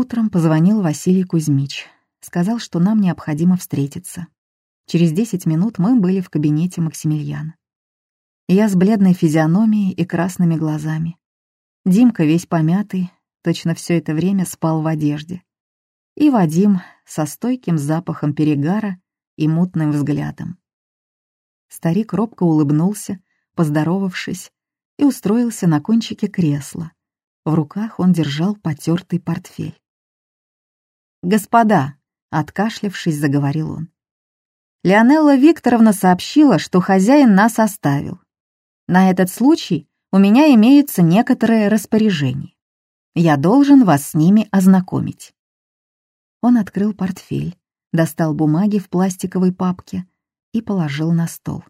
Утром позвонил Василий Кузьмич. Сказал, что нам необходимо встретиться. Через десять минут мы были в кабинете Максимилиана. Я с бледной физиономией и красными глазами. Димка весь помятый, точно все это время спал в одежде. И Вадим со стойким запахом перегара и мутным взглядом. Старик робко улыбнулся, поздоровавшись, и устроился на кончике кресла. В руках он держал потертый портфель. «Господа», — откашлявшись, заговорил он, — «Леонелла Викторовна сообщила, что хозяин нас оставил. На этот случай у меня имеются некоторые распоряжения. Я должен вас с ними ознакомить». Он открыл портфель, достал бумаги в пластиковой папке и положил на стол.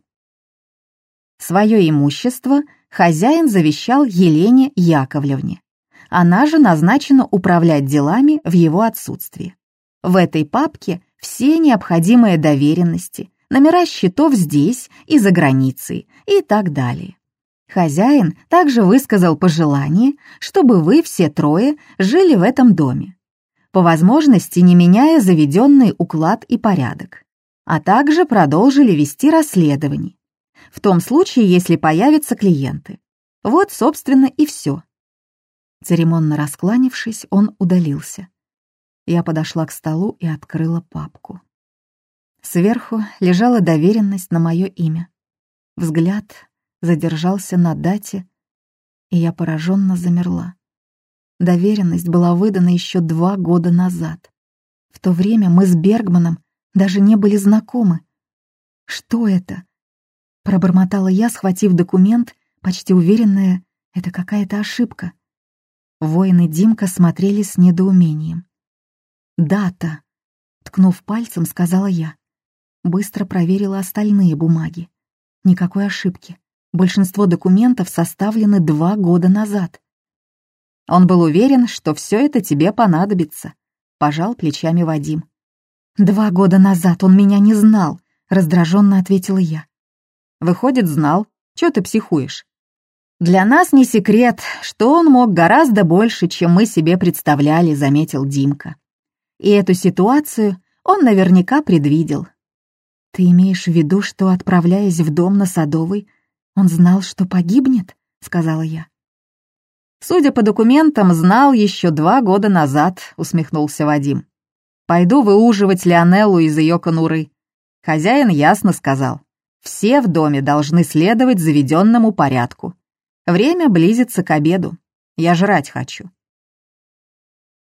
Свое имущество хозяин завещал Елене Яковлевне. Она же назначена управлять делами в его отсутствии. В этой папке все необходимые доверенности, номера счетов здесь и за границей и так далее. Хозяин также высказал пожелание, чтобы вы все трое жили в этом доме, по возможности не меняя заведенный уклад и порядок, а также продолжили вести расследование, в том случае, если появятся клиенты. Вот, собственно, и все. Церемонно раскланившись, он удалился. Я подошла к столу и открыла папку. Сверху лежала доверенность на мое имя. Взгляд задержался на дате, и я пораженно замерла. Доверенность была выдана еще два года назад. В то время мы с Бергманом даже не были знакомы. Что это? Пробормотала я, схватив документ, почти уверенная, это какая-то ошибка. Воины Димка смотрели с недоумением. «Дата!» — ткнув пальцем, сказала я. Быстро проверила остальные бумаги. Никакой ошибки. Большинство документов составлены два года назад. Он был уверен, что все это тебе понадобится. Пожал плечами Вадим. «Два года назад он меня не знал», — раздраженно ответила я. «Выходит, знал. Чего ты психуешь?» «Для нас не секрет, что он мог гораздо больше, чем мы себе представляли», — заметил Димка. «И эту ситуацию он наверняка предвидел». «Ты имеешь в виду, что, отправляясь в дом на Садовой, он знал, что погибнет?» — сказала я. «Судя по документам, знал еще два года назад», — усмехнулся Вадим. «Пойду выуживать Лионеллу из ее конуры». Хозяин ясно сказал. «Все в доме должны следовать заведенному порядку. Время близится к обеду. Я жрать хочу.